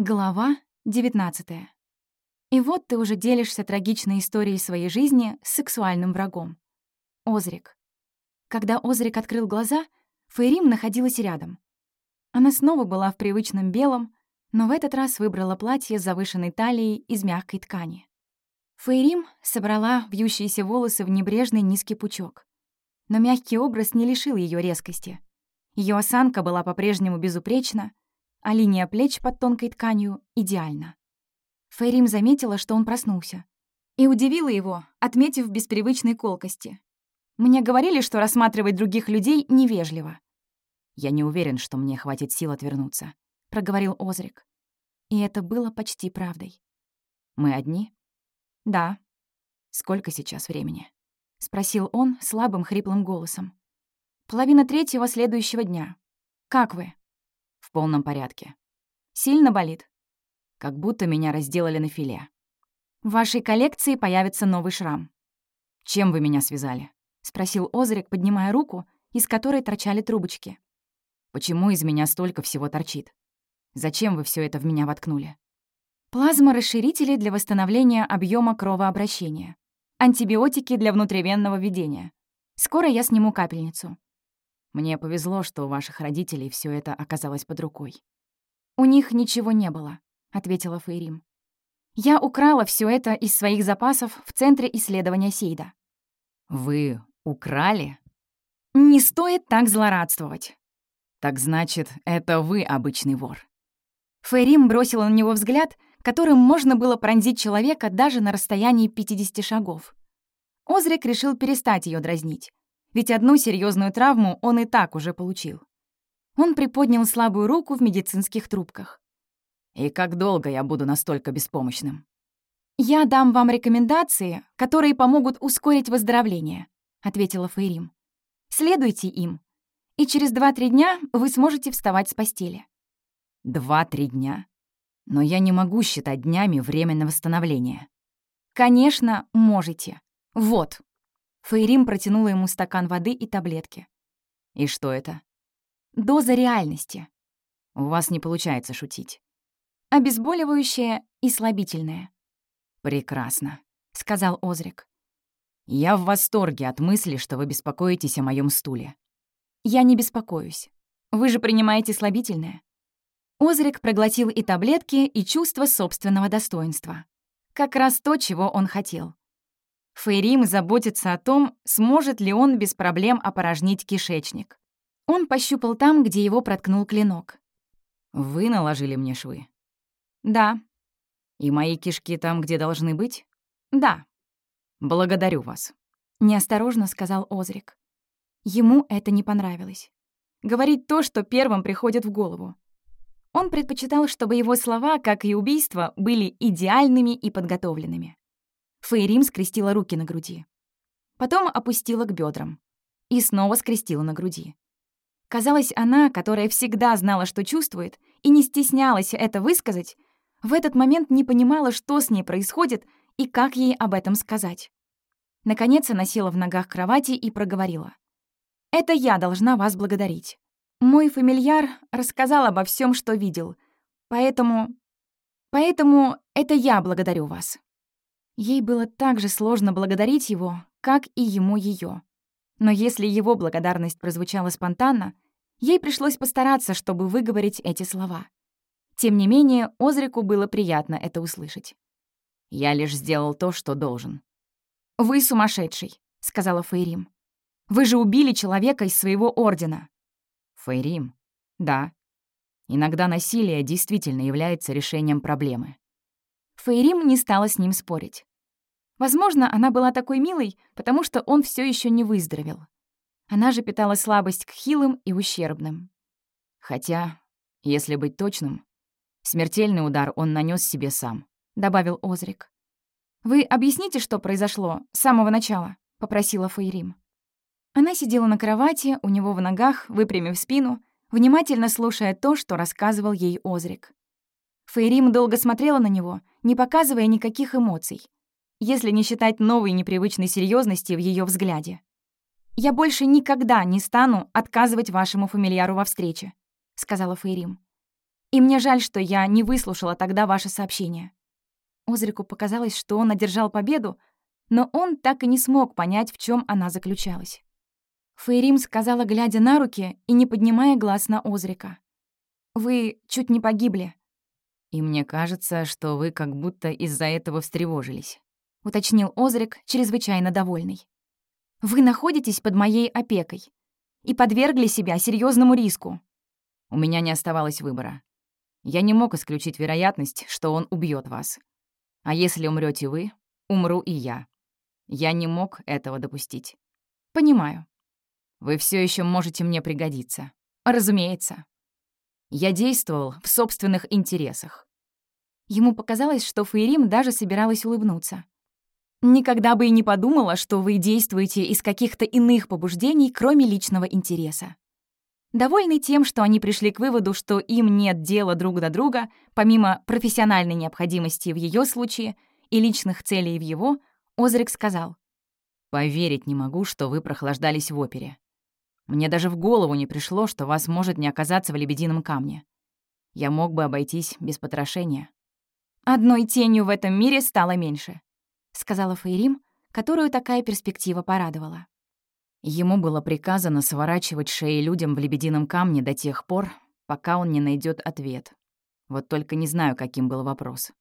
Глава 19. И вот ты уже делишься трагичной историей своей жизни с сексуальным врагом. Озрик. Когда Озрик открыл глаза, Фейрим находилась рядом. Она снова была в привычном белом, но в этот раз выбрала платье с завышенной талией из мягкой ткани. Фейрим собрала вьющиеся волосы в небрежный низкий пучок. Но мягкий образ не лишил ее резкости. Ее осанка была по-прежнему безупречна, а линия плеч под тонкой тканью идеальна. Фейрим заметила, что он проснулся. И удивила его, отметив без колкости. «Мне говорили, что рассматривать других людей невежливо». «Я не уверен, что мне хватит сил отвернуться», — проговорил Озрик. И это было почти правдой. «Мы одни?» «Да». «Сколько сейчас времени?» — спросил он слабым хриплым голосом. «Половина третьего следующего дня. Как вы?» В полном порядке. Сильно болит? Как будто меня разделали на филе. В вашей коллекции появится новый шрам. Чем вы меня связали? Спросил Озрик, поднимая руку, из которой торчали трубочки. Почему из меня столько всего торчит? Зачем вы все это в меня воткнули? Плазма-расширители для восстановления объема кровообращения. Антибиотики для внутривенного введения. Скоро я сниму капельницу. Мне повезло, что у ваших родителей все это оказалось под рукой. «У них ничего не было», — ответила Фейрим. «Я украла все это из своих запасов в Центре исследования Сейда». «Вы украли?» «Не стоит так злорадствовать». «Так значит, это вы обычный вор». Фейрим бросила на него взгляд, которым можно было пронзить человека даже на расстоянии 50 шагов. Озрик решил перестать ее дразнить ведь одну серьезную травму он и так уже получил. Он приподнял слабую руку в медицинских трубках. «И как долго я буду настолько беспомощным?» «Я дам вам рекомендации, которые помогут ускорить выздоровление», — ответила Фейрим. «Следуйте им, и через два-три дня вы сможете вставать с постели». «Два-три дня? Но я не могу считать днями время на восстановление». «Конечно, можете. Вот». Фейрим протянула ему стакан воды и таблетки. «И что это?» «Доза реальности». «У вас не получается шутить». «Обезболивающее и слабительное». «Прекрасно», — сказал Озрик. «Я в восторге от мысли, что вы беспокоитесь о моем стуле». «Я не беспокоюсь. Вы же принимаете слабительное». Озрик проглотил и таблетки, и чувство собственного достоинства. Как раз то, чего он хотел. Фейрим заботится о том, сможет ли он без проблем опорожнить кишечник. Он пощупал там, где его проткнул клинок. «Вы наложили мне швы?» «Да». «И мои кишки там, где должны быть?» «Да». «Благодарю вас», — неосторожно сказал Озрик. Ему это не понравилось. Говорить то, что первым приходит в голову. Он предпочитал, чтобы его слова, как и убийство, были идеальными и подготовленными. Фейрим скрестила руки на груди. Потом опустила к бедрам. И снова скрестила на груди. Казалось, она, которая всегда знала, что чувствует, и не стеснялась это высказать, в этот момент не понимала, что с ней происходит и как ей об этом сказать. Наконец она села в ногах кровати и проговорила. «Это я должна вас благодарить. Мой фамильяр рассказал обо всем, что видел, поэтому... Поэтому это я благодарю вас». Ей было так же сложно благодарить его, как и ему ее. Но если его благодарность прозвучала спонтанно, ей пришлось постараться, чтобы выговорить эти слова. Тем не менее, Озрику было приятно это услышать. «Я лишь сделал то, что должен». «Вы сумасшедший», — сказала Фейрим. «Вы же убили человека из своего ордена». «Фейрим?» «Да». Иногда насилие действительно является решением проблемы. Фейрим не стала с ним спорить. Возможно, она была такой милой, потому что он все еще не выздоровел. Она же питала слабость к хилым и ущербным. Хотя, если быть точным, смертельный удар он нанес себе сам, добавил Озрик. Вы объясните, что произошло с самого начала, попросила Фейрим. Она сидела на кровати, у него в ногах, выпрямив спину, внимательно слушая то, что рассказывал ей Озрик. Фейрим долго смотрела на него, не показывая никаких эмоций, если не считать новой непривычной серьезности в ее взгляде. «Я больше никогда не стану отказывать вашему фамильяру во встрече», — сказала Фейрим. И мне жаль, что я не выслушала тогда ваше сообщение». Озрику показалось, что он одержал победу, но он так и не смог понять, в чем она заключалась. Фейрим сказала, глядя на руки и не поднимая глаз на Озрика. «Вы чуть не погибли». «И мне кажется, что вы как будто из-за этого встревожились», — уточнил Озрик, чрезвычайно довольный. «Вы находитесь под моей опекой и подвергли себя серьезному риску». «У меня не оставалось выбора. Я не мог исключить вероятность, что он убьет вас. А если умрете вы, умру и я. Я не мог этого допустить. Понимаю. Вы все еще можете мне пригодиться. Разумеется. Я действовал в собственных интересах. Ему показалось, что Фейрим даже собиралась улыбнуться. Никогда бы и не подумала, что вы действуете из каких-то иных побуждений, кроме личного интереса. Довольный тем, что они пришли к выводу, что им нет дела друг до друга, помимо профессиональной необходимости в ее случае и личных целей в его, Озрик сказал. «Поверить не могу, что вы прохлаждались в опере. Мне даже в голову не пришло, что вас может не оказаться в лебедином камне. Я мог бы обойтись без потрошения». «Одной тенью в этом мире стало меньше», — сказала Фейрим, которую такая перспектива порадовала. Ему было приказано сворачивать шеи людям в лебедином камне до тех пор, пока он не найдет ответ. Вот только не знаю, каким был вопрос.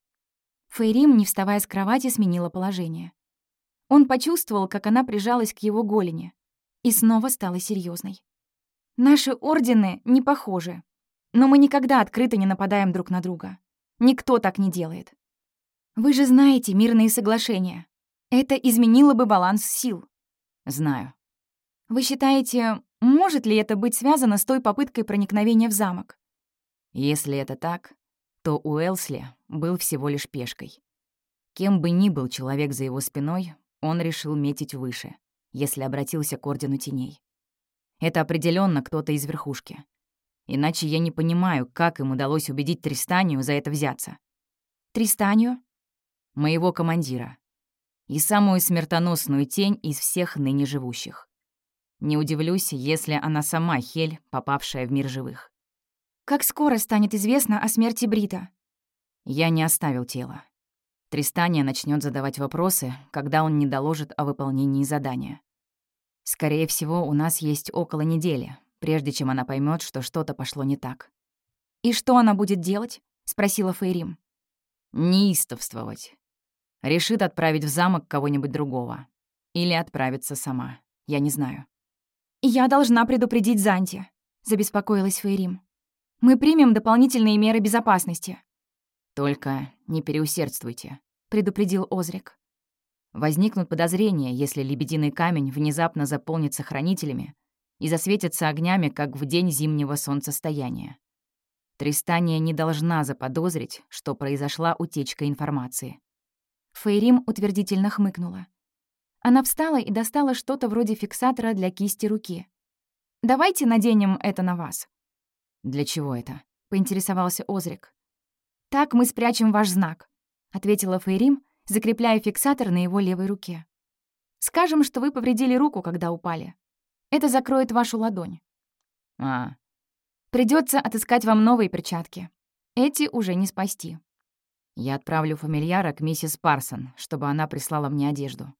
Фейрим, не вставая с кровати, сменила положение. Он почувствовал, как она прижалась к его голени, и снова стала серьезной. «Наши ордены не похожи, но мы никогда открыто не нападаем друг на друга. Никто так не делает. Вы же знаете мирные соглашения. Это изменило бы баланс сил». «Знаю», вы считаете, может ли это быть связано с той попыткой проникновения в замок? Если это так, то Уэлсли был всего лишь пешкой. Кем бы ни был человек за его спиной, он решил метить выше, если обратился к Ордену Теней. Это определенно кто-то из верхушки. Иначе я не понимаю, как им удалось убедить Тристанию за это взяться. Тристанию? Моего командира. И самую смертоносную тень из всех ныне живущих. Не удивлюсь, если она сама Хель, попавшая в мир живых. Как скоро станет известно о смерти Брита? Я не оставил тело. Тристания начнет задавать вопросы, когда он не доложит о выполнении задания. Скорее всего, у нас есть около недели, прежде чем она поймет, что что-то пошло не так. «И что она будет делать?» — спросила Фейрим. «Неистовствовать. Решит отправить в замок кого-нибудь другого. Или отправиться сама. Я не знаю. «Я должна предупредить Занти», — забеспокоилась Фейрим. «Мы примем дополнительные меры безопасности». «Только не переусердствуйте», — предупредил Озрик. Возникнут подозрения, если лебединый камень внезапно заполнится хранителями и засветится огнями, как в день зимнего солнцестояния. Тристания не должна заподозрить, что произошла утечка информации. Фейрим утвердительно хмыкнула. Она встала и достала что-то вроде фиксатора для кисти руки. «Давайте наденем это на вас». «Для чего это?» — поинтересовался Озрик. «Так мы спрячем ваш знак», — ответила Фейрим, закрепляя фиксатор на его левой руке. «Скажем, что вы повредили руку, когда упали. Это закроет вашу ладонь». «А...» Придется отыскать вам новые перчатки. Эти уже не спасти». «Я отправлю фамильяра к миссис Парсон, чтобы она прислала мне одежду».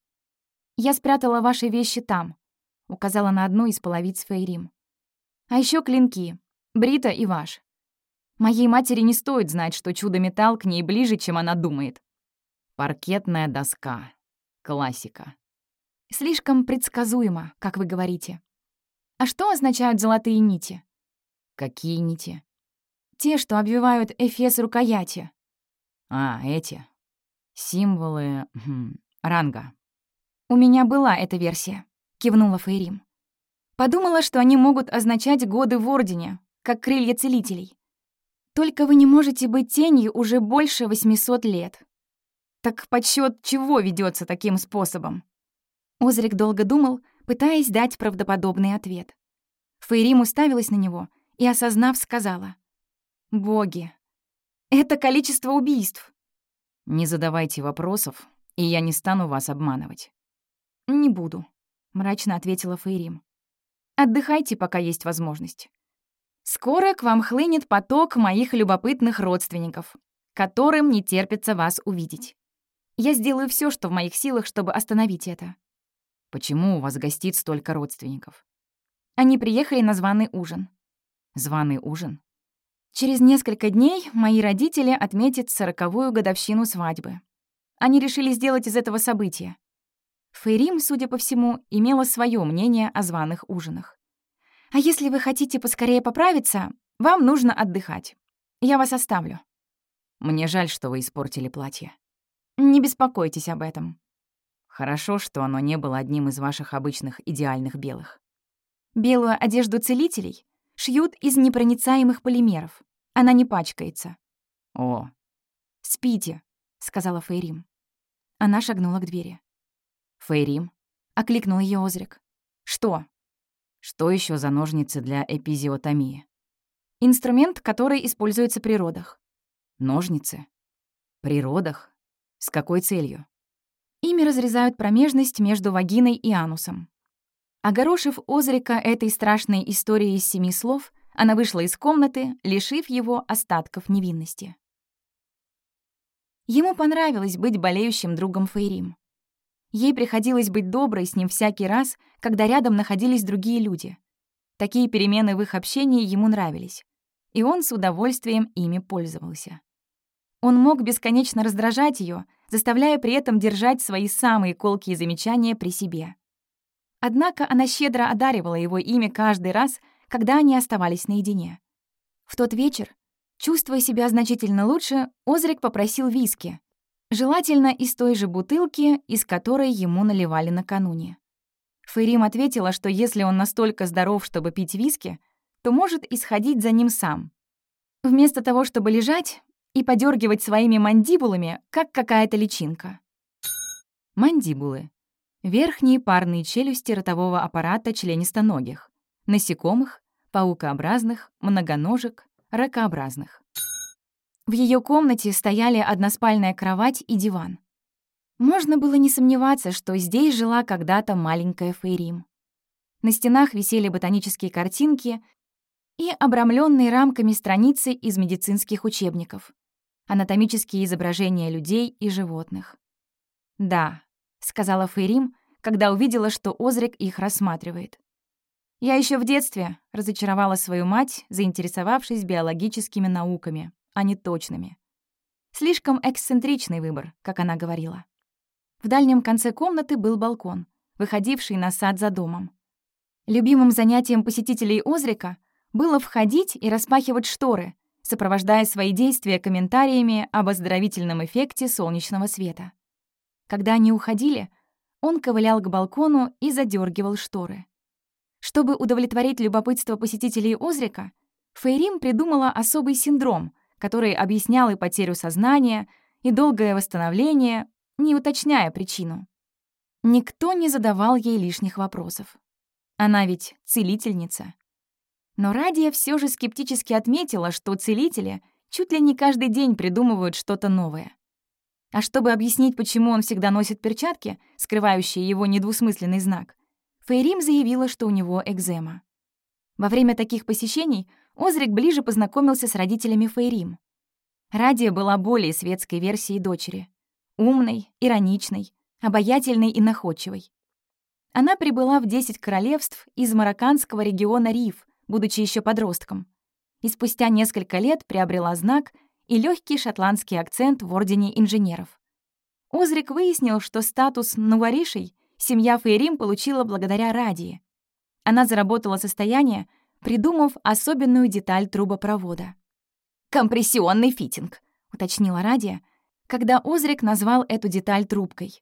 «Я спрятала ваши вещи там», — указала на одну из половиц Фейрим. «А еще клинки. Брита и ваш. Моей матери не стоит знать, что чудо-металл к ней ближе, чем она думает». «Паркетная доска. Классика». «Слишком предсказуемо, как вы говорите. А что означают золотые нити?» «Какие нити?» «Те, что обвивают эфес рукояти». «А, эти. Символы... Хм, ранга». «У меня была эта версия», — кивнула Фейрим. «Подумала, что они могут означать годы в Ордене, как крылья целителей. Только вы не можете быть тенью уже больше 800 лет. Так подсчет чего ведется таким способом?» Озрик долго думал, пытаясь дать правдоподобный ответ. Фейрим уставилась на него и, осознав, сказала. «Боги, это количество убийств!» «Не задавайте вопросов, и я не стану вас обманывать. «Не буду», — мрачно ответила Фейрим. «Отдыхайте, пока есть возможность. Скоро к вам хлынет поток моих любопытных родственников, которым не терпится вас увидеть. Я сделаю все, что в моих силах, чтобы остановить это. Почему у вас гостит столько родственников? Они приехали на званый ужин. Званый ужин? Через несколько дней мои родители отметят сороковую годовщину свадьбы. Они решили сделать из этого события. Фейрим, судя по всему, имела свое мнение о званых ужинах. «А если вы хотите поскорее поправиться, вам нужно отдыхать. Я вас оставлю». «Мне жаль, что вы испортили платье». «Не беспокойтесь об этом». «Хорошо, что оно не было одним из ваших обычных идеальных белых». «Белую одежду целителей шьют из непроницаемых полимеров. Она не пачкается». «О». «Спите», — сказала Фейрим. Она шагнула к двери. «Фейрим?» — окликнул ее Озрик. «Что?» «Что еще за ножницы для эпизиотомии?» «Инструмент, который используется при родах». «Ножницы? При родах? С какой целью?» Ими разрезают промежность между вагиной и анусом. Огорошив Озрика этой страшной историей из семи слов, она вышла из комнаты, лишив его остатков невинности. Ему понравилось быть болеющим другом Фейрим. Ей приходилось быть доброй с ним всякий раз, когда рядом находились другие люди. Такие перемены в их общении ему нравились, и он с удовольствием ими пользовался. Он мог бесконечно раздражать ее, заставляя при этом держать свои самые колкие замечания при себе. Однако она щедро одаривала его ими каждый раз, когда они оставались наедине. В тот вечер, чувствуя себя значительно лучше, Озрик попросил виски, Желательно из той же бутылки, из которой ему наливали накануне. Фейрим ответила, что если он настолько здоров, чтобы пить виски, то может исходить за ним сам. Вместо того, чтобы лежать и подергивать своими мандибулами, как какая-то личинка. Мандибулы. Верхние парные челюсти ротового аппарата членистоногих. Насекомых, паукообразных, многоножек, ракообразных. В ее комнате стояли односпальная кровать и диван. Можно было не сомневаться, что здесь жила когда-то маленькая Фейрим. На стенах висели ботанические картинки и обрамленные рамками страницы из медицинских учебников, анатомические изображения людей и животных. «Да», — сказала Фейрим, когда увидела, что Озрик их рассматривает. «Я еще в детстве разочаровала свою мать, заинтересовавшись биологическими науками а не точными. Слишком эксцентричный выбор, как она говорила. В дальнем конце комнаты был балкон, выходивший на сад за домом. Любимым занятием посетителей Озрика было входить и распахивать шторы, сопровождая свои действия комментариями об оздоровительном эффекте солнечного света. Когда они уходили, он ковылял к балкону и задергивал шторы. Чтобы удовлетворить любопытство посетителей Озрика, Фейрим придумала особый синдром, который объяснял и потерю сознания, и долгое восстановление, не уточняя причину. Никто не задавал ей лишних вопросов. Она ведь целительница. Но Радия все же скептически отметила, что целители чуть ли не каждый день придумывают что-то новое. А чтобы объяснить, почему он всегда носит перчатки, скрывающие его недвусмысленный знак, Фейрим заявила, что у него экзема. Во время таких посещений Озрик ближе познакомился с родителями Фейрим. Радия была более светской версией дочери. Умной, ироничной, обаятельной и находчивой. Она прибыла в 10 королевств из марокканского региона Риф, будучи еще подростком, и спустя несколько лет приобрела знак и легкий шотландский акцент в Ордене инженеров. Озрик выяснил, что статус Нуаришей семья Фейрим получила благодаря Радии. Она заработала состояние, придумав особенную деталь трубопровода. «Компрессионный фитинг», — уточнила Радия, когда Озрик назвал эту деталь трубкой.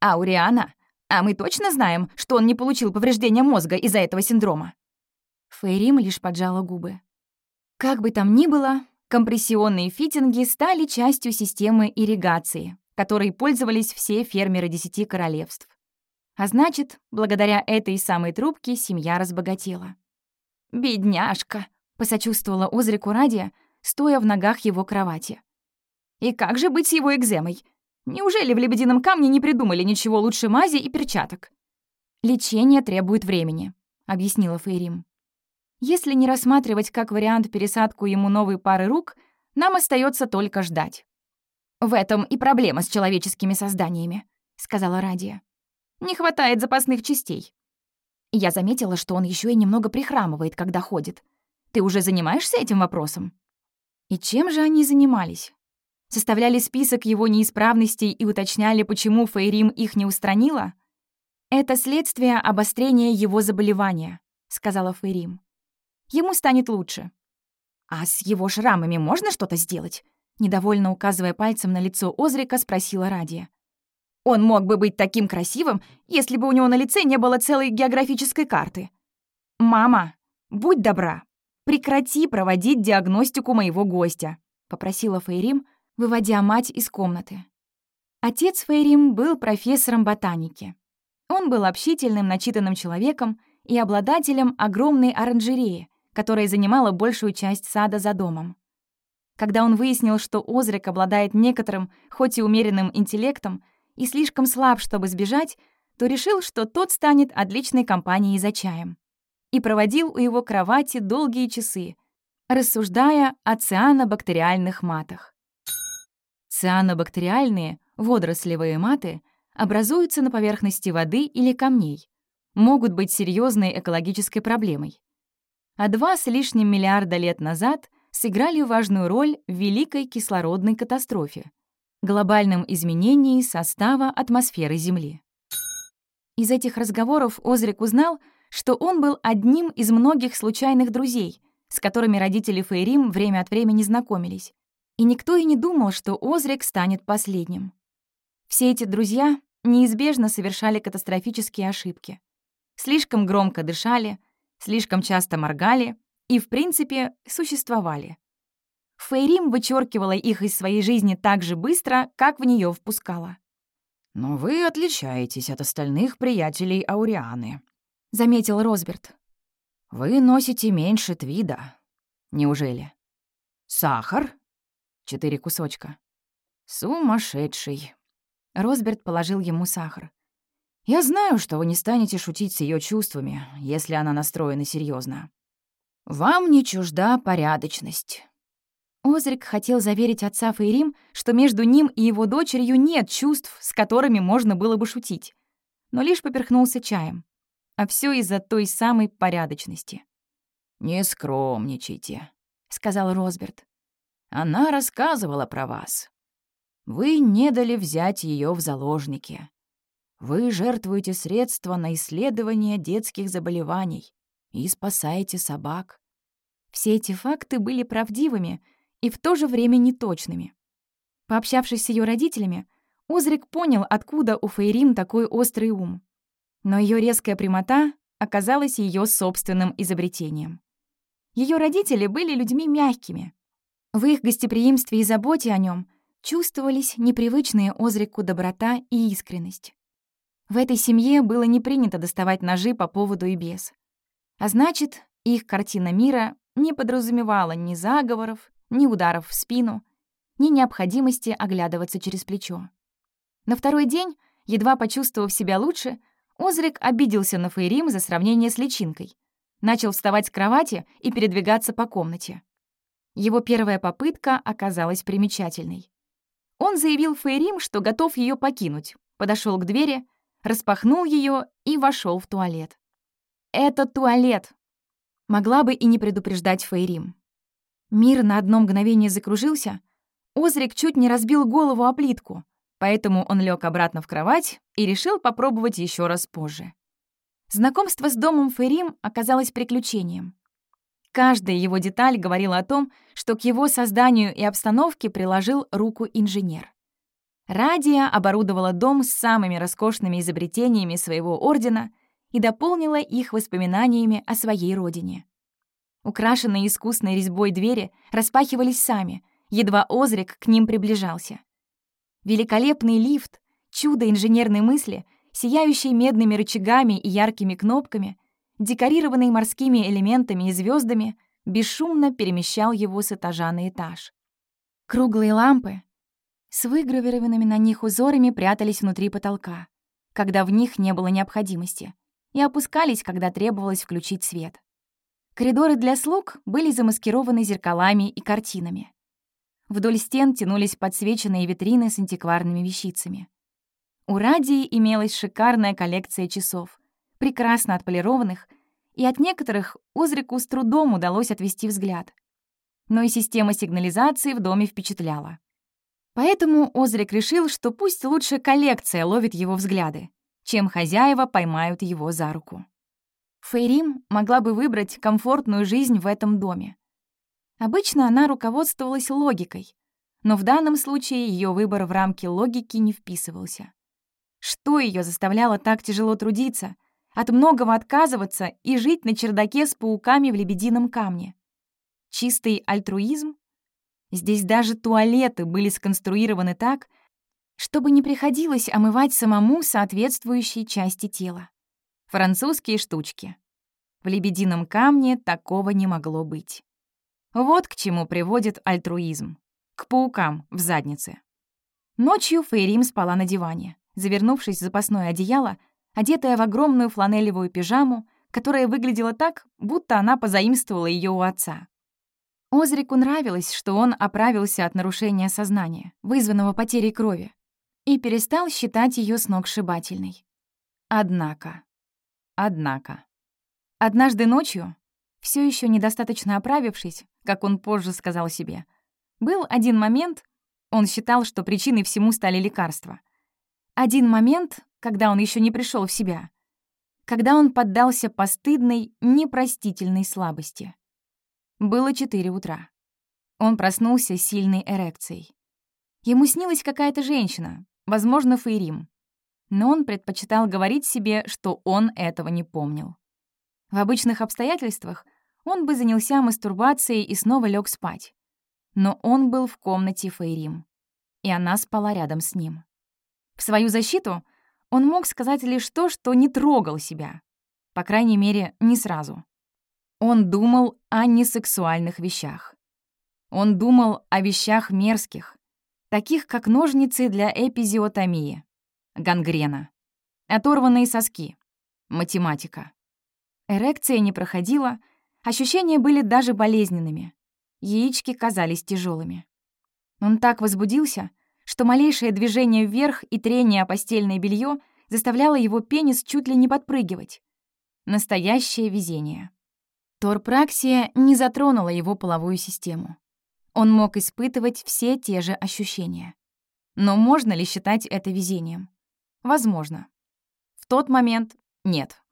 «Ауриана, а мы точно знаем, что он не получил повреждения мозга из-за этого синдрома?» Фейрим лишь поджала губы. Как бы там ни было, компрессионные фитинги стали частью системы ирригации, которой пользовались все фермеры десяти королевств. А значит, благодаря этой самой трубке семья разбогатела. «Бедняжка», — посочувствовала Озрику Радия, стоя в ногах его кровати. «И как же быть с его экземой? Неужели в «Лебедином камне» не придумали ничего лучше мази и перчаток?» «Лечение требует времени», — объяснила Фейрим. Если не рассматривать как вариант пересадку ему новой пары рук, нам остается только ждать. «В этом и проблема с человеческими созданиями», — сказала Радия. «Не хватает запасных частей». Я заметила, что он еще и немного прихрамывает, когда ходит. Ты уже занимаешься этим вопросом? И чем же они занимались? Составляли список его неисправностей и уточняли, почему Фейрим их не устранила? «Это следствие обострения его заболевания», — сказала Фейрим. «Ему станет лучше». «А с его шрамами можно что-то сделать?» Недовольно указывая пальцем на лицо Озрика, спросила Радия. Он мог бы быть таким красивым, если бы у него на лице не было целой географической карты. «Мама, будь добра, прекрати проводить диагностику моего гостя», — попросила Фейрим, выводя мать из комнаты. Отец Фейрим был профессором ботаники. Он был общительным, начитанным человеком и обладателем огромной оранжереи, которая занимала большую часть сада за домом. Когда он выяснил, что Озрик обладает некоторым, хоть и умеренным интеллектом, и слишком слаб, чтобы сбежать, то решил, что тот станет отличной компанией за чаем. И проводил у его кровати долгие часы, рассуждая о цианобактериальных матах. Цианобактериальные, водорослевые маты, образуются на поверхности воды или камней, могут быть серьезной экологической проблемой. А два с лишним миллиарда лет назад сыграли важную роль в великой кислородной катастрофе — глобальном изменении состава атмосферы Земли. Из этих разговоров Озрик узнал, что он был одним из многих случайных друзей, с которыми родители Фейрим время от времени знакомились. И никто и не думал, что Озрик станет последним. Все эти друзья неизбежно совершали катастрофические ошибки. Слишком громко дышали, слишком часто моргали и, в принципе, существовали. Фейрим вычеркивала их из своей жизни так же быстро, как в нее впускала. «Но вы отличаетесь от остальных приятелей Аурианы», — заметил Росберт. «Вы носите меньше твида. Неужели? Сахар?» Четыре кусочка. «Сумасшедший!» Росберт положил ему сахар. «Я знаю, что вы не станете шутить с ее чувствами, если она настроена серьезно. Вам не чужда порядочность. Озрик хотел заверить отца Фейрим, что между ним и его дочерью нет чувств, с которыми можно было бы шутить, но лишь поперхнулся чаем. А все из-за той самой порядочности. «Не скромничайте», — сказал Росберт. «Она рассказывала про вас. Вы не дали взять ее в заложники. Вы жертвуете средства на исследование детских заболеваний и спасаете собак». Все эти факты были правдивыми, и в то же время неточными. Пообщавшись с ее родителями, Озрик понял, откуда у Фейрим такой острый ум. Но ее резкая прямота оказалась ее собственным изобретением. Ее родители были людьми мягкими. В их гостеприимстве и заботе о нем чувствовались непривычные Озрику доброта и искренность. В этой семье было не принято доставать ножи по поводу и без. А значит, их картина мира не подразумевала ни заговоров, ни ударов в спину, ни необходимости оглядываться через плечо. На второй день, едва почувствовав себя лучше, Озрик обиделся на Фейрим за сравнение с личинкой. Начал вставать с кровати и передвигаться по комнате. Его первая попытка оказалась примечательной. Он заявил Фейрим, что готов ее покинуть, подошел к двери, распахнул ее и вошел в туалет. «Это туалет!» Могла бы и не предупреждать Фейрим. Мир на одно мгновение закружился. Озрик чуть не разбил голову о плитку, поэтому он лег обратно в кровать и решил попробовать еще раз позже. Знакомство с домом Ферим оказалось приключением. Каждая его деталь говорила о том, что к его созданию и обстановке приложил руку инженер. Радия оборудовала дом с самыми роскошными изобретениями своего ордена и дополнила их воспоминаниями о своей родине. Украшенные искусной резьбой двери распахивались сами, едва Озрик к ним приближался. Великолепный лифт, чудо инженерной мысли, сияющий медными рычагами и яркими кнопками, декорированный морскими элементами и звездами, бесшумно перемещал его с этажа на этаж. Круглые лампы с выгравированными на них узорами прятались внутри потолка, когда в них не было необходимости, и опускались, когда требовалось включить свет. Коридоры для слуг были замаскированы зеркалами и картинами. Вдоль стен тянулись подсвеченные витрины с антикварными вещицами. У Радии имелась шикарная коллекция часов, прекрасно отполированных, и от некоторых Озрику с трудом удалось отвести взгляд. Но и система сигнализации в доме впечатляла. Поэтому Озрик решил, что пусть лучше коллекция ловит его взгляды, чем хозяева поймают его за руку. Фейрим могла бы выбрать комфортную жизнь в этом доме. Обычно она руководствовалась логикой, но в данном случае ее выбор в рамки логики не вписывался. Что ее заставляло так тяжело трудиться, от многого отказываться и жить на чердаке с пауками в лебедином камне? Чистый альтруизм? Здесь даже туалеты были сконструированы так, чтобы не приходилось омывать самому соответствующие части тела. Французские штучки. В лебедином камне такого не могло быть. Вот к чему приводит альтруизм. К паукам в заднице. Ночью Фейрим спала на диване, завернувшись в запасное одеяло, одетая в огромную фланелевую пижаму, которая выглядела так, будто она позаимствовала ее у отца. Озрику нравилось, что он оправился от нарушения сознания, вызванного потерей крови, и перестал считать ее сногсшибательной. Однако... Однако... Однажды ночью, все еще недостаточно оправившись, как он позже сказал себе, был один момент, он считал, что причиной всему стали лекарства. Один момент, когда он еще не пришел в себя, когда он поддался постыдной, непростительной слабости. Было четыре утра. Он проснулся с сильной эрекцией. Ему снилась какая-то женщина, возможно, Фейрим. Но он предпочитал говорить себе, что он этого не помнил. В обычных обстоятельствах он бы занялся мастурбацией и снова лег спать. Но он был в комнате Фейрим, и она спала рядом с ним. В свою защиту он мог сказать лишь то, что не трогал себя. По крайней мере, не сразу. Он думал о несексуальных вещах. Он думал о вещах мерзких, таких как ножницы для эпизиотомии, гангрена, оторванные соски, математика. Эрекция не проходила, ощущения были даже болезненными. Яички казались тяжелыми. Он так возбудился, что малейшее движение вверх и трение о постельное белье заставляло его пенис чуть ли не подпрыгивать. Настоящее везение. Торпраксия не затронула его половую систему. Он мог испытывать все те же ощущения. Но можно ли считать это везением? Возможно. В тот момент — нет.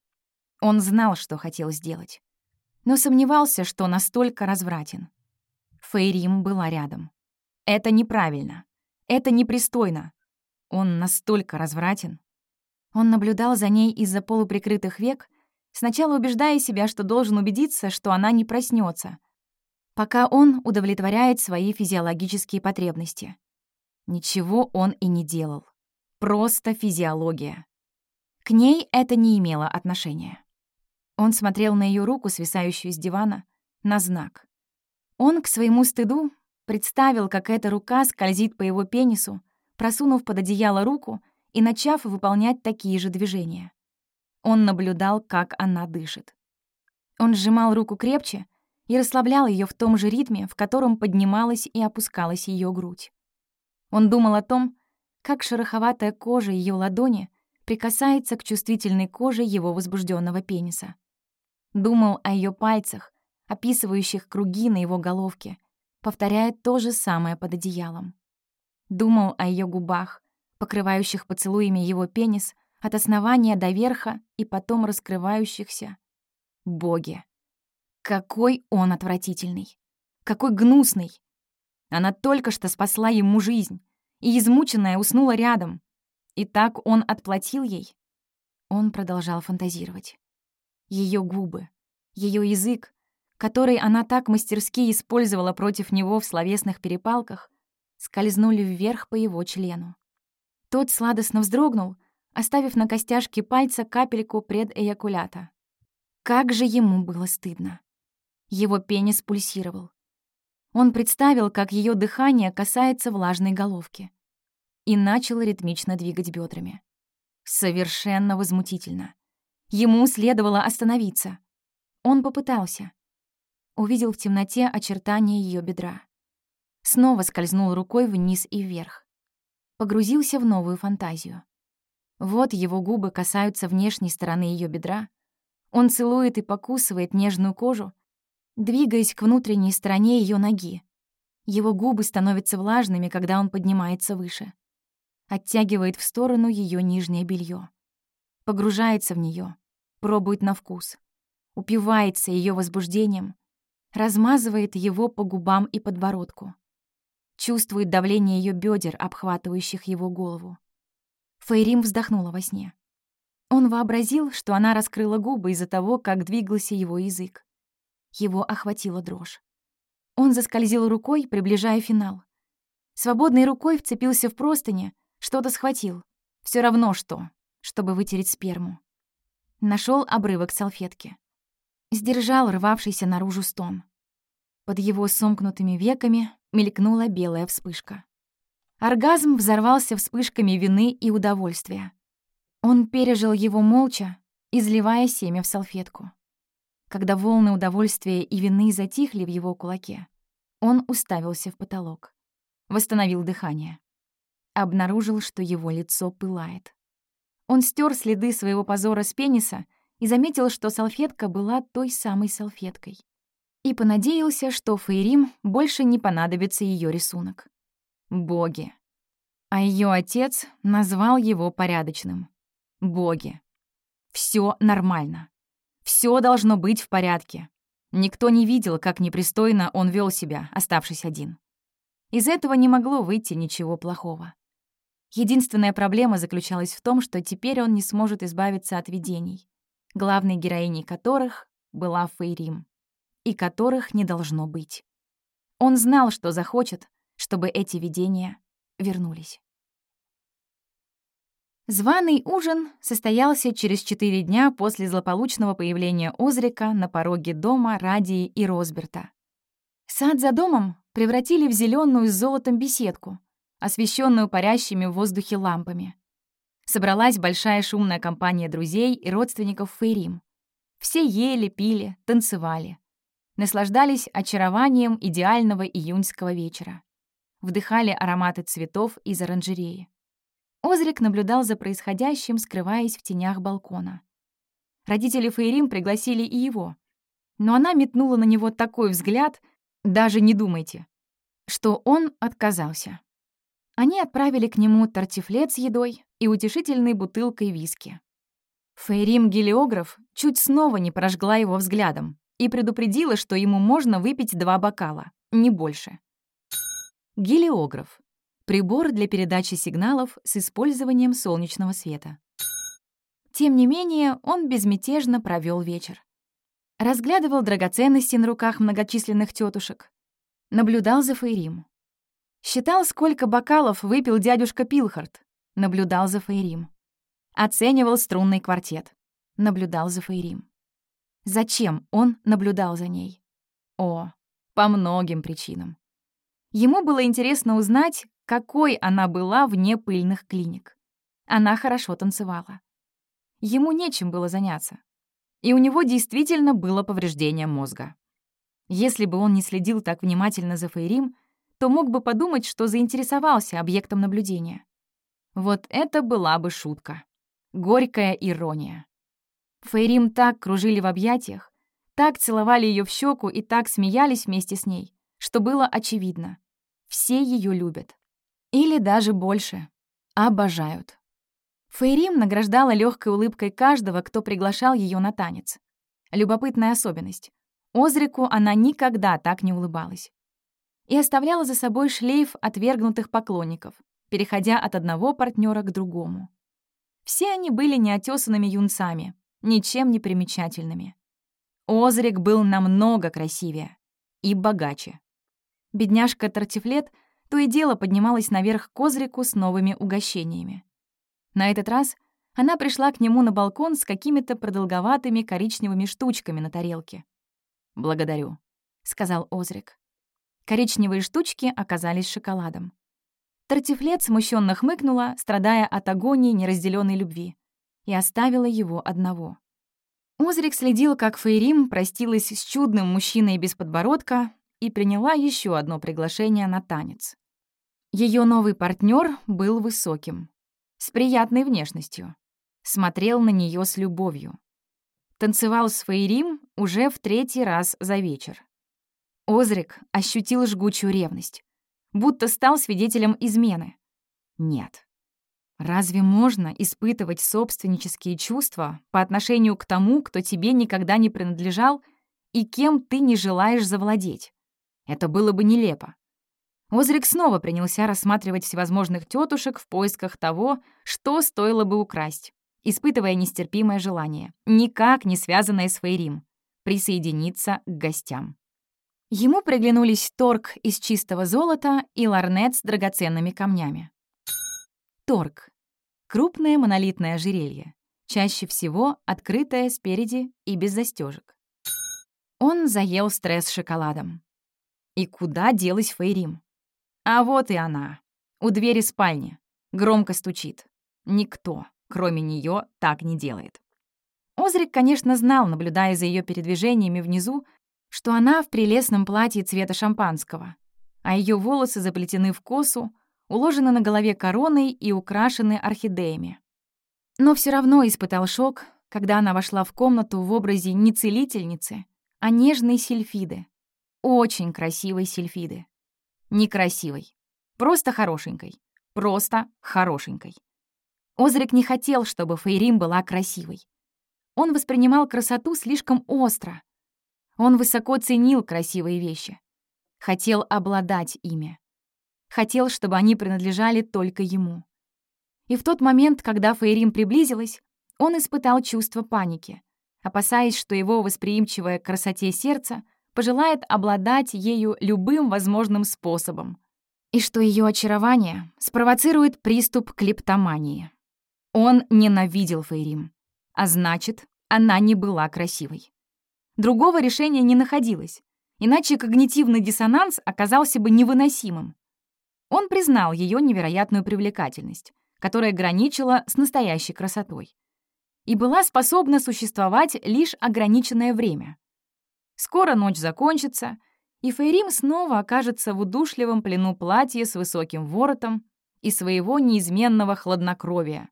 Он знал, что хотел сделать. Но сомневался, что настолько развратен. Фейрим была рядом. Это неправильно. Это непристойно. Он настолько развратен. Он наблюдал за ней из-за полуприкрытых век — сначала убеждая себя, что должен убедиться, что она не проснется, пока он удовлетворяет свои физиологические потребности. Ничего он и не делал. Просто физиология. К ней это не имело отношения. Он смотрел на ее руку, свисающую с дивана, на знак. Он, к своему стыду, представил, как эта рука скользит по его пенису, просунув под одеяло руку и начав выполнять такие же движения. Он наблюдал, как она дышит. Он сжимал руку крепче и расслаблял ее в том же ритме, в котором поднималась и опускалась ее грудь. Он думал о том, как шероховатая кожа ее ладони прикасается к чувствительной коже его возбужденного пениса. Думал о ее пальцах, описывающих круги на его головке, повторяя то же самое под одеялом. Думал о ее губах, покрывающих поцелуями его пенис, от основания до верха и потом раскрывающихся. Боги! Какой он отвратительный! Какой гнусный! Она только что спасла ему жизнь, и измученная уснула рядом. И так он отплатил ей. Он продолжал фантазировать. Ее губы, ее язык, который она так мастерски использовала против него в словесных перепалках, скользнули вверх по его члену. Тот сладостно вздрогнул — оставив на костяшке пальца капельку предэякулята. Как же ему было стыдно. Его пенис пульсировал. Он представил, как ее дыхание касается влажной головки. И начал ритмично двигать бедрами. Совершенно возмутительно. Ему следовало остановиться. Он попытался. увидел в темноте очертания ее бедра. Снова скользнул рукой вниз и вверх. Погрузился в новую фантазию. Вот его губы касаются внешней стороны ее бедра. Он целует и покусывает нежную кожу, двигаясь к внутренней стороне ее ноги. Его губы становятся влажными, когда он поднимается выше. Оттягивает в сторону ее нижнее белье, Погружается в нее, пробует на вкус. Упивается ее возбуждением, размазывает его по губам и подбородку. Чувствует давление ее бедер, обхватывающих его голову. Фейрим вздохнула во сне. Он вообразил, что она раскрыла губы из-за того, как двигался его язык. Его охватила дрожь. Он заскользил рукой, приближая финал. Свободной рукой вцепился в простыни, что-то схватил. Все равно что, чтобы вытереть сперму. Нашел обрывок салфетки. Сдержал рвавшийся наружу стон. Под его сомкнутыми веками мелькнула белая вспышка. Оргазм взорвался вспышками вины и удовольствия. Он пережил его молча, изливая семя в салфетку. Когда волны удовольствия и вины затихли в его кулаке, он уставился в потолок. Восстановил дыхание. Обнаружил, что его лицо пылает. Он стер следы своего позора с пениса и заметил, что салфетка была той самой салфеткой. И понадеялся, что Фейрим больше не понадобится ее рисунок боги. А ее отец назвал его порядочным. Боги. Все нормально. Все должно быть в порядке. Никто не видел, как непристойно он вел себя, оставшись один. Из этого не могло выйти ничего плохого. Единственная проблема заключалась в том, что теперь он не сможет избавиться от видений, главной героиней которых была Фейрим, и которых не должно быть. Он знал, что захочет, чтобы эти видения вернулись. Званый ужин состоялся через четыре дня после злополучного появления Озрика на пороге дома Радии и Росберта. Сад за домом превратили в зеленую с золотом беседку, освещенную парящими в воздухе лампами. Собралась большая шумная компания друзей и родственников Фейрим. Все ели, пили, танцевали. Наслаждались очарованием идеального июньского вечера вдыхали ароматы цветов из оранжереи. Озрик наблюдал за происходящим, скрываясь в тенях балкона. Родители Фейрим пригласили и его. Но она метнула на него такой взгляд, даже не думайте, что он отказался. Они отправили к нему тортифлет с едой и утешительной бутылкой виски. Фейрим Гелиограф чуть снова не прожгла его взглядом и предупредила, что ему можно выпить два бокала, не больше. Гелиограф — прибор для передачи сигналов с использованием солнечного света. Тем не менее, он безмятежно провел вечер. Разглядывал драгоценности на руках многочисленных тетушек. Наблюдал за Фейрим. Считал, сколько бокалов выпил дядюшка Пилхард. Наблюдал за Фейрим. Оценивал струнный квартет. Наблюдал за Фейрим. Зачем он наблюдал за ней? О, по многим причинам. Ему было интересно узнать, какой она была вне пыльных клиник. Она хорошо танцевала. Ему нечем было заняться. И у него действительно было повреждение мозга. Если бы он не следил так внимательно за Фейрим, то мог бы подумать, что заинтересовался объектом наблюдения. Вот это была бы шутка. Горькая ирония. Фейрим так кружили в объятиях, так целовали ее в щеку и так смеялись вместе с ней, что было очевидно. Все ее любят. Или даже больше. Обожают. Фейрим награждала легкой улыбкой каждого, кто приглашал ее на танец. Любопытная особенность. Озрику она никогда так не улыбалась. И оставляла за собой шлейф отвергнутых поклонников, переходя от одного партнера к другому. Все они были неотесанными юнцами, ничем не примечательными. Озрик был намного красивее и богаче. Бедняжка Тартифлет то и дело поднималась наверх к Озрику с новыми угощениями. На этот раз она пришла к нему на балкон с какими-то продолговатыми коричневыми штучками на тарелке. «Благодарю», — сказал Озрик. Коричневые штучки оказались шоколадом. Тартифлет смущенно хмыкнула, страдая от агонии неразделенной любви, и оставила его одного. Озрик следил, как Фейрим простилась с чудным мужчиной без подбородка и приняла еще одно приглашение на танец. Ее новый партнер был высоким, с приятной внешностью, смотрел на нее с любовью. Танцевал с Фейрим уже в третий раз за вечер. Озрик ощутил жгучую ревность, будто стал свидетелем измены. Нет. Разве можно испытывать собственнические чувства по отношению к тому, кто тебе никогда не принадлежал и кем ты не желаешь завладеть? Это было бы нелепо. Озрик снова принялся рассматривать всевозможных тетушек в поисках того, что стоило бы украсть, испытывая нестерпимое желание, никак не связанное с Фейрим, присоединиться к гостям. Ему приглянулись торг из чистого золота и ларнет с драгоценными камнями. Торг — крупное монолитное ожерелье, чаще всего открытое спереди и без застежек. Он заел стресс шоколадом. И куда делась Фейрим? А вот и она. У двери спальни. Громко стучит. Никто, кроме нее, так не делает. Озрик, конечно, знал, наблюдая за ее передвижениями внизу, что она в прелестном платье цвета шампанского, а ее волосы заплетены в косу, уложены на голове короной и украшены орхидеями. Но все равно испытал шок, когда она вошла в комнату в образе не целительницы, а нежной сильфиды. Очень красивой сильфиды. Некрасивой. Просто хорошенькой. Просто хорошенькой. Озрик не хотел, чтобы Фейрим была красивой. Он воспринимал красоту слишком остро. Он высоко ценил красивые вещи. Хотел обладать ими. Хотел, чтобы они принадлежали только ему. И в тот момент, когда Фейрим приблизилась, он испытал чувство паники, опасаясь, что его восприимчивое к красоте сердце пожелает обладать ею любым возможным способом, и что ее очарование спровоцирует приступ клептомании. Он ненавидел Фейрим, а значит, она не была красивой. Другого решения не находилось, иначе когнитивный диссонанс оказался бы невыносимым. Он признал ее невероятную привлекательность, которая граничила с настоящей красотой, и была способна существовать лишь ограниченное время. Скоро ночь закончится, и Фейрим снова окажется в удушливом плену платья с высоким воротом и своего неизменного хладнокровия.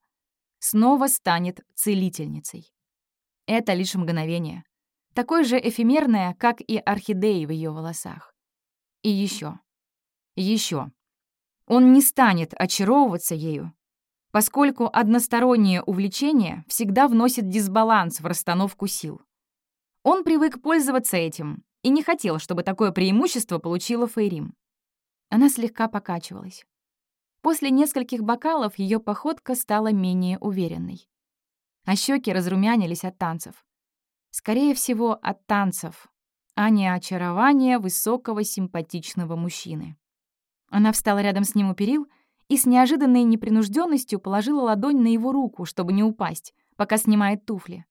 Снова станет целительницей. Это лишь мгновение. Такое же эфемерное, как и орхидеи в ее волосах. И еще, еще. Он не станет очаровываться ею, поскольку одностороннее увлечение всегда вносит дисбаланс в расстановку сил. Он привык пользоваться этим и не хотел, чтобы такое преимущество получила Фейрим. Она слегка покачивалась. После нескольких бокалов ее походка стала менее уверенной. А щеки разрумянились от танцев. Скорее всего, от танцев, а не очарования высокого симпатичного мужчины. Она встала рядом с ним у перил и с неожиданной непринужденностью положила ладонь на его руку, чтобы не упасть, пока снимает туфли.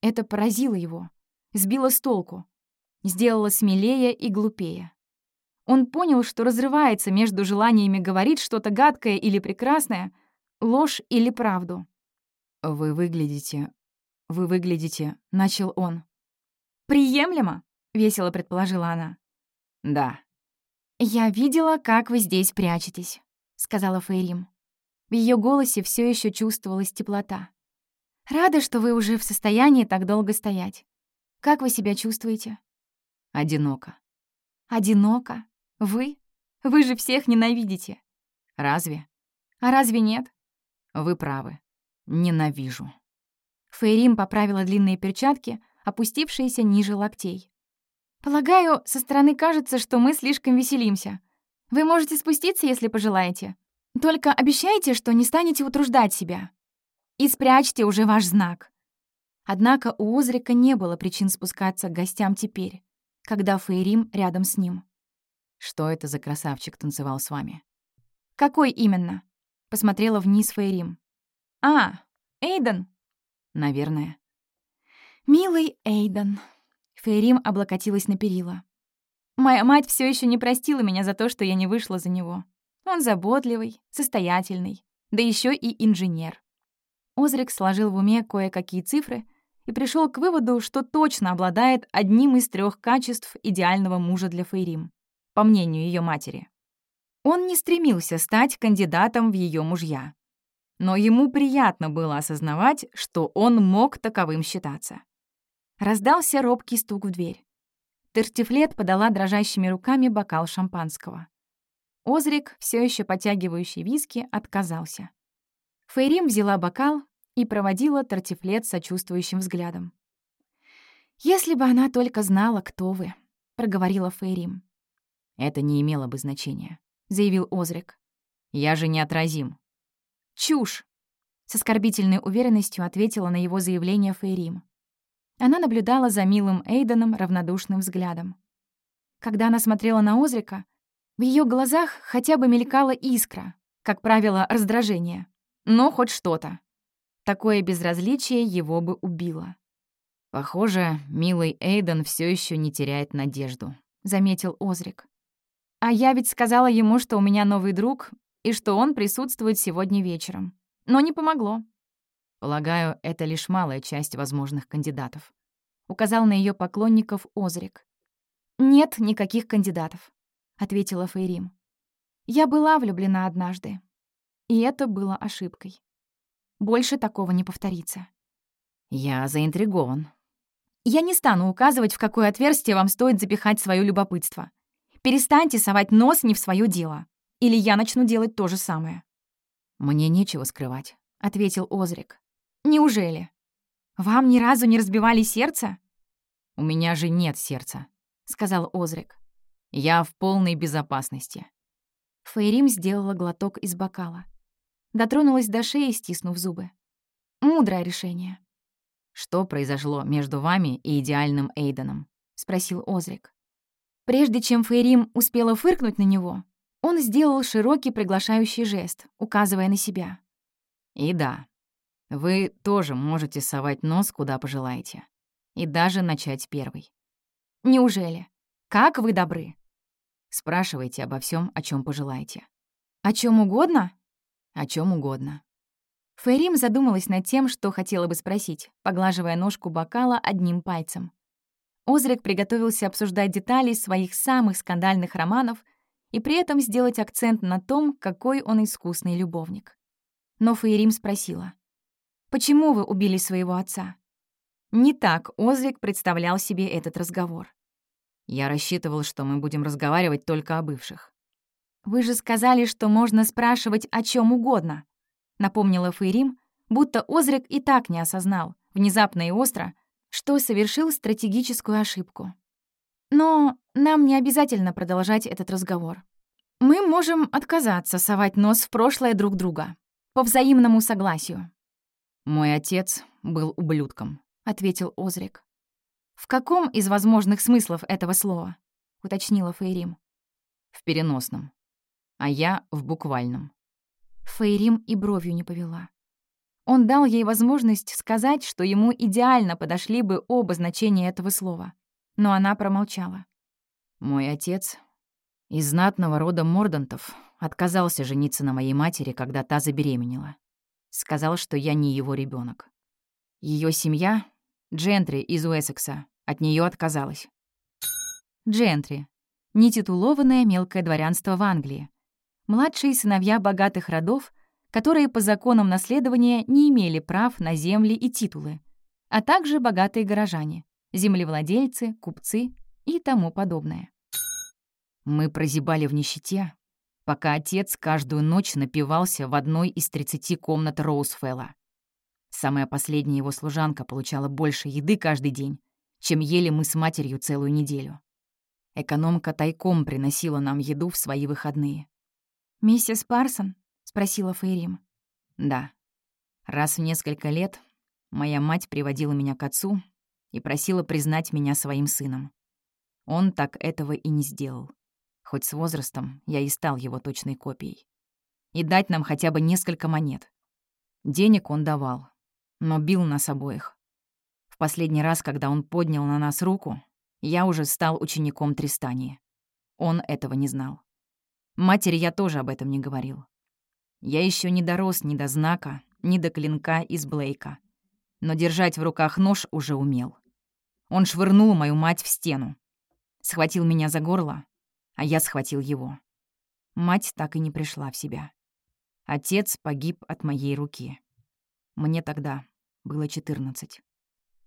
Это поразило его сбила с толку, сделала смелее и глупее. Он понял, что разрывается между желаниями говорить что-то гадкое или прекрасное, ложь или правду. «Вы выглядите... Вы выглядите...» — начал он. «Приемлемо?» — весело предположила она. «Да». «Я видела, как вы здесь прячетесь», — сказала Фейрим. В ее голосе все еще чувствовалась теплота. «Рада, что вы уже в состоянии так долго стоять. Как вы себя чувствуете?» «Одиноко». «Одиноко? Вы? Вы же всех ненавидите». «Разве?» «А разве нет?» «Вы правы. Ненавижу». Фейрим поправила длинные перчатки, опустившиеся ниже локтей. «Полагаю, со стороны кажется, что мы слишком веселимся. Вы можете спуститься, если пожелаете. Только обещайте, что не станете утруждать себя. И спрячьте уже ваш знак. Однако у Озрика не было причин спускаться к гостям теперь, когда Фейрим рядом с ним. «Что это за красавчик танцевал с вами?» «Какой именно?» — посмотрела вниз Фейрим. «А, Эйден?» «Наверное». «Милый Эйден». Фейрим облокотилась на перила. «Моя мать все еще не простила меня за то, что я не вышла за него. Он заботливый, состоятельный, да еще и инженер». Озрик сложил в уме кое-какие цифры и пришел к выводу, что точно обладает одним из трех качеств идеального мужа для Фейрим, по мнению ее матери. Он не стремился стать кандидатом в ее мужья. Но ему приятно было осознавать, что он мог таковым считаться. Раздался робкий стук в дверь. Тертифлет подала дрожащими руками бокал шампанского. Озрик, все еще потягивающий виски, отказался. Фейрим взяла бокал и проводила тортифлет сочувствующим взглядом. «Если бы она только знала, кто вы», — проговорила Фейрим. «Это не имело бы значения», — заявил Озрик. «Я же неотразим». «Чушь!» — с оскорбительной уверенностью ответила на его заявление Фейрим. Она наблюдала за милым Эйденом равнодушным взглядом. Когда она смотрела на Озрика, в ее глазах хотя бы мелькала искра, как правило, раздражение. Но хоть что-то. Такое безразличие его бы убило. «Похоже, милый Эйден все еще не теряет надежду», — заметил Озрик. «А я ведь сказала ему, что у меня новый друг и что он присутствует сегодня вечером. Но не помогло». «Полагаю, это лишь малая часть возможных кандидатов», — указал на ее поклонников Озрик. «Нет никаких кандидатов», — ответила Фейрим. «Я была влюблена однажды, и это было ошибкой. Больше такого не повторится. Я заинтригован. Я не стану указывать, в какое отверстие вам стоит запихать свое любопытство. Перестаньте совать нос не в свое дело. Или я начну делать то же самое. Мне нечего скрывать, ответил Озрик. Неужели? Вам ни разу не разбивали сердце? У меня же нет сердца, сказал Озрик. Я в полной безопасности. Фейрим сделала глоток из бокала. Дотронулась до шеи, стиснув зубы. Мудрое решение. «Что произошло между вами и идеальным Эйденом?» — спросил Озрик. Прежде чем Фейрим успела фыркнуть на него, он сделал широкий приглашающий жест, указывая на себя. «И да, вы тоже можете совать нос, куда пожелаете. И даже начать первый». «Неужели? Как вы добры?» Спрашивайте обо всем, о чем пожелаете. «О чем угодно?» О чем угодно. Фейрим задумалась над тем, что хотела бы спросить, поглаживая ножку бокала одним пальцем. Озрик приготовился обсуждать детали своих самых скандальных романов и при этом сделать акцент на том, какой он искусный любовник. Но Фейрим спросила, «Почему вы убили своего отца?» Не так Озрик представлял себе этот разговор. Я рассчитывал, что мы будем разговаривать только о бывших. «Вы же сказали, что можно спрашивать о чем угодно», — напомнила Фейрим, будто Озрик и так не осознал, внезапно и остро, что совершил стратегическую ошибку. «Но нам не обязательно продолжать этот разговор. Мы можем отказаться совать нос в прошлое друг друга, по взаимному согласию». «Мой отец был ублюдком», — ответил Озрик. «В каком из возможных смыслов этого слова?» — уточнила Фейрим. «В переносном а я в буквальном. Фейрим и бровью не повела. Он дал ей возможность сказать, что ему идеально подошли бы оба значения этого слова. Но она промолчала. «Мой отец из знатного рода Мордантов отказался жениться на моей матери, когда та забеременела. Сказал, что я не его ребенок. Ее семья, Джентри из Уэссекса, от нее отказалась. Джентри — нетитулованное мелкое дворянство в Англии, младшие сыновья богатых родов, которые по законам наследования не имели прав на земли и титулы, а также богатые горожане, землевладельцы, купцы и тому подобное. Мы прозябали в нищете, пока отец каждую ночь напивался в одной из 30 комнат Роузфелла. Самая последняя его служанка получала больше еды каждый день, чем ели мы с матерью целую неделю. Экономка тайком приносила нам еду в свои выходные. «Миссис Парсон?» — спросила Фейрим. «Да. Раз в несколько лет моя мать приводила меня к отцу и просила признать меня своим сыном. Он так этого и не сделал. Хоть с возрастом я и стал его точной копией. И дать нам хотя бы несколько монет. Денег он давал, но бил нас обоих. В последний раз, когда он поднял на нас руку, я уже стал учеником Тристании. Он этого не знал. Матери я тоже об этом не говорил. Я еще не дорос ни до знака, ни до клинка из Блейка. но держать в руках нож уже умел. Он швырнул мою мать в стену. Схватил меня за горло, а я схватил его. Мать так и не пришла в себя. Отец погиб от моей руки. Мне тогда было 14.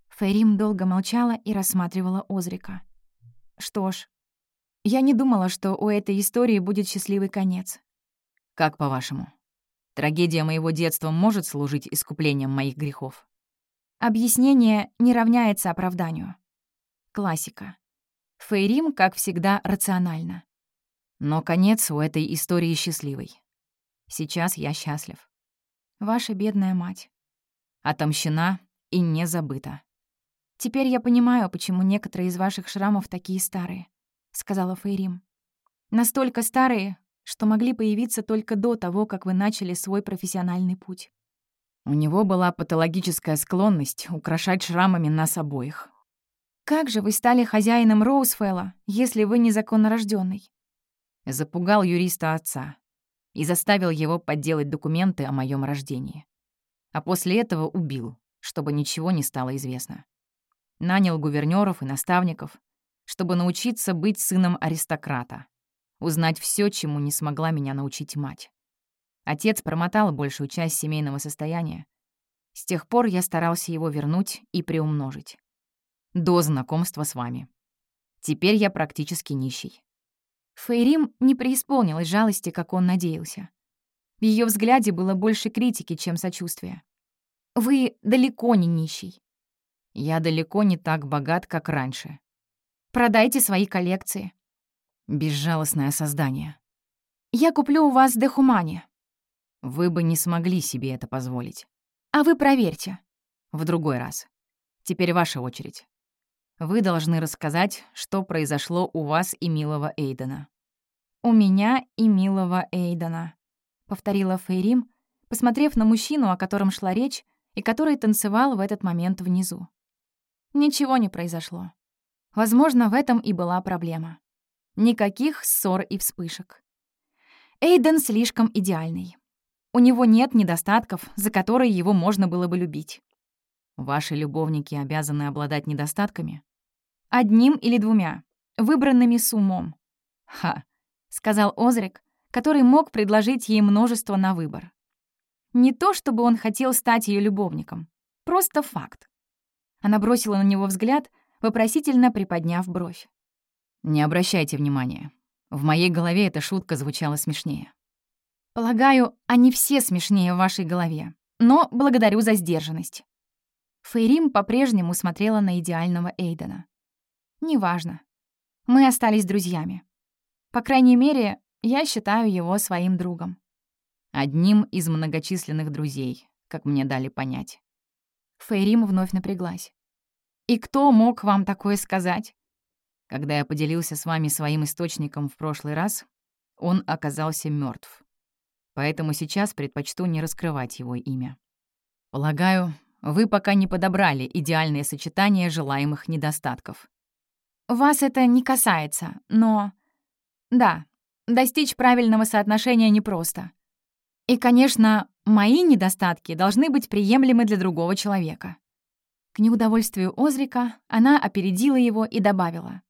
Фейрим долго молчала и рассматривала Озрика. Что ж, я не думала, что у этой истории будет счастливый конец. Как по-вашему? Трагедия моего детства может служить искуплением моих грехов? Объяснение не равняется оправданию. Классика. Фейрим, как всегда, рационально. Но конец у этой истории счастливый. Сейчас я счастлив. Ваша бедная мать. Отомщена и не забыта. Теперь я понимаю, почему некоторые из ваших шрамов такие старые, сказала Фейрим. Настолько старые, что могли появиться только до того, как вы начали свой профессиональный путь. У него была патологическая склонность украшать шрамами нас обоих. Как же вы стали хозяином Роузфелла, если вы незаконно рожденный? Запугал юриста отца и заставил его подделать документы о моем рождении. А после этого убил, чтобы ничего не стало известно. Нанял гувернёров и наставников, чтобы научиться быть сыном аристократа, узнать все, чему не смогла меня научить мать. Отец промотал большую часть семейного состояния. С тех пор я старался его вернуть и приумножить до знакомства с вами. Теперь я практически нищий». Фейрим не преисполнилась жалости, как он надеялся. В ее взгляде было больше критики, чем сочувствия. «Вы далеко не нищий». «Я далеко не так богат, как раньше». «Продайте свои коллекции». «Безжалостное создание». «Я куплю у вас Дехумани». «Вы бы не смогли себе это позволить». «А вы проверьте». «В другой раз. Теперь ваша очередь. Вы должны рассказать, что произошло у вас и милого Эйдена». «У меня и милого Эйдена», — повторила Фейрим, посмотрев на мужчину, о котором шла речь, и который танцевал в этот момент внизу. Ничего не произошло. Возможно, в этом и была проблема. Никаких ссор и вспышек. Эйден слишком идеальный. У него нет недостатков, за которые его можно было бы любить. Ваши любовники обязаны обладать недостатками? Одним или двумя, выбранными с умом. Ха, сказал Озрик, который мог предложить ей множество на выбор. Не то, чтобы он хотел стать ее любовником, просто факт. Она бросила на него взгляд, вопросительно приподняв бровь. «Не обращайте внимания. В моей голове эта шутка звучала смешнее». «Полагаю, они все смешнее в вашей голове, но благодарю за сдержанность». Фейрим по-прежнему смотрела на идеального Эйдена. «Неважно. Мы остались друзьями. По крайней мере, я считаю его своим другом». Одним из многочисленных друзей, как мне дали понять. Фейрим вновь напряглась. «И кто мог вам такое сказать?» Когда я поделился с вами своим источником в прошлый раз, он оказался мертв. Поэтому сейчас предпочту не раскрывать его имя. Полагаю, вы пока не подобрали идеальное сочетание желаемых недостатков. Вас это не касается, но... Да, достичь правильного соотношения непросто. И, конечно, мои недостатки должны быть приемлемы для другого человека. К неудовольствию Озрика она опередила его и добавила.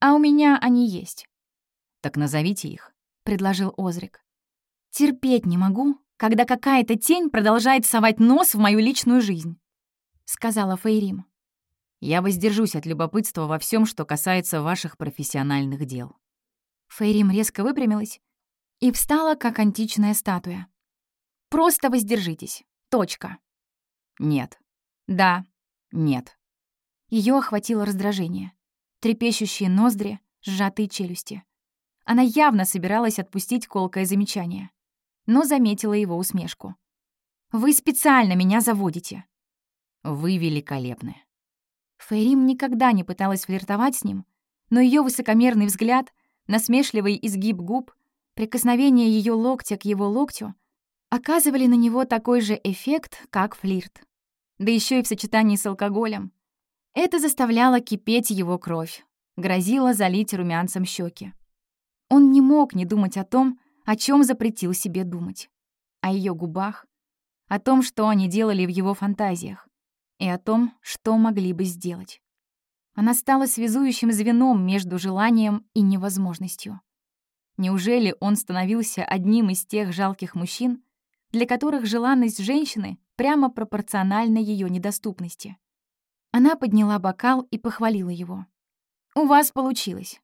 «А у меня они есть». «Так назовите их», — предложил Озрик. «Терпеть не могу, когда какая-то тень продолжает совать нос в мою личную жизнь», — сказала Фейрим. «Я воздержусь от любопытства во всем, что касается ваших профессиональных дел». Фейрим резко выпрямилась и встала, как античная статуя. «Просто воздержитесь. Точка». «Нет». «Да». «Нет». Ее охватило раздражение. Трепещущие ноздри, сжатые челюсти. Она явно собиралась отпустить колкое замечание но заметила его усмешку. «Вы специально меня заводите». «Вы великолепны». Фейрим никогда не пыталась флиртовать с ним, но ее высокомерный взгляд, насмешливый изгиб губ, прикосновение ее локтя к его локтю оказывали на него такой же эффект, как флирт. Да еще и в сочетании с алкоголем. Это заставляло кипеть его кровь, грозило залить румянцем щеки. Он не мог не думать о том, о чем запретил себе думать. О ее губах, о том, что они делали в его фантазиях, и о том, что могли бы сделать. Она стала связующим звеном между желанием и невозможностью. Неужели он становился одним из тех жалких мужчин, для которых желанность женщины прямо пропорциональна ее недоступности? Она подняла бокал и похвалила его. «У вас получилось».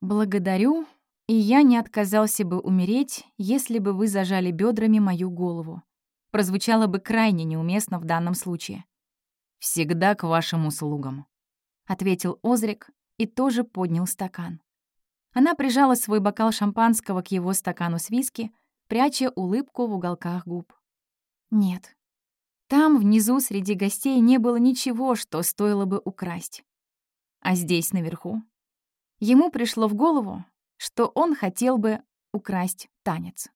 «Благодарю, и я не отказался бы умереть, если бы вы зажали бедрами мою голову». Прозвучало бы крайне неуместно в данном случае. «Всегда к вашим услугам», — ответил Озрик и тоже поднял стакан. Она прижала свой бокал шампанского к его стакану с виски, пряча улыбку в уголках губ. Нет. Там, внизу, среди гостей, не было ничего, что стоило бы украсть. А здесь, наверху, ему пришло в голову, что он хотел бы украсть танец.